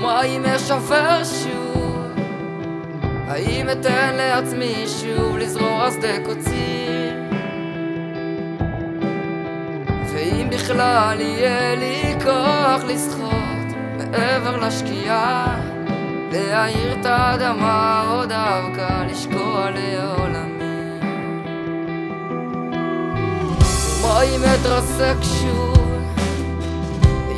ומה אם אשבר שוב? האם אתן לעצמי שוב לזרוע שדה קוצים? ואם בכלל יהיה לי כוח לשחות מעבר לשקיעה להאיר את האדמה או דווקא לשקוע לעולמי ומה אם אתרסק שוב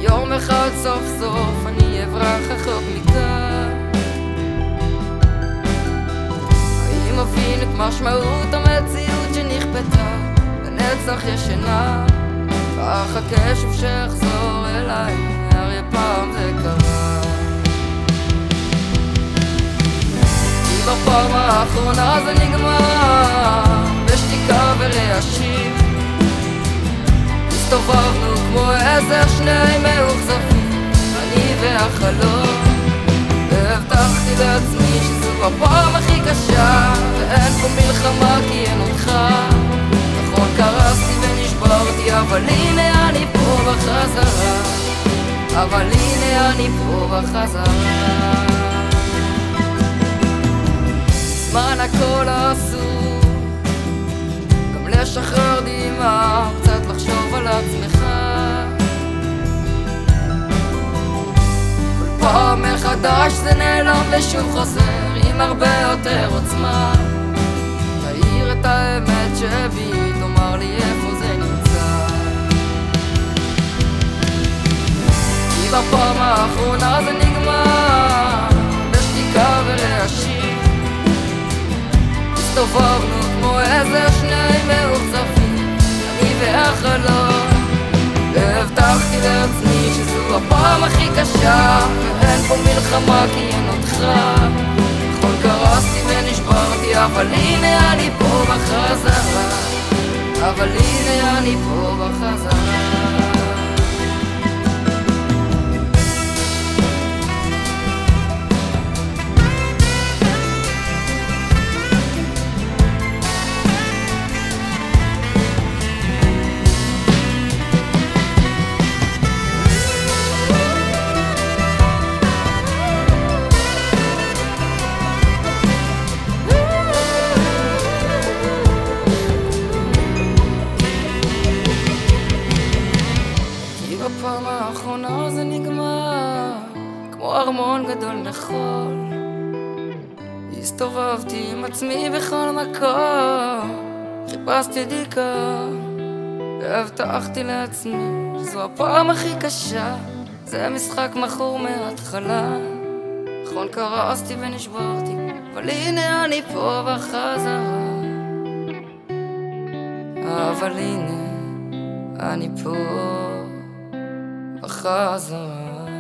ויום אחד סוף סוף אני אברח רחוק מכאן. האם אבין את משמעות המציאות שנכפתה? לנצח ישנה ואחכה שוב שאחזור אליי הרי פעם זה קרה. כי בפעם האחרונה זה נגמר בשתיקה ורעשים הסתובבנו כמו עשר שני מאוכזבים אני והחלום. והבטחתי לעצמי שזו הפעם הכי קשה ואין פה מלחמה כי אין אותך. נכון קרסתי ונשברתי אבל הנה אני פה בחזרה. אבל הנה אני פה בחזרה. זמן הכל אסור גם לשחרר דמעה קצת לחשוב על עצמך מחדש זה נעלם ושוב חוזר עם הרבה יותר עוצמה. תאיר את האמת שבי תאמר לי איפה זה נמצא. כי בפעם האחרונה זה נגמר הפעם הכי קשה ואין פה מלחמה כי אין אותך. נכון קרסתי ונשברתי אבל הנה אני פה בחזרה. אבל הנה אני פה בחזרה האחרונה זה נגמר כמו ארמון גדול מחול הסתובבתי עם עצמי בכל מקום חיפשתי דיכאון והבטחתי לעצמי שזו הפעם הכי קשה זה משחק מכור מההתחלה. נכון קרסתי ונשברתי אבל הנה אני פה בחזרה. אבל הנה אני פה בחזרה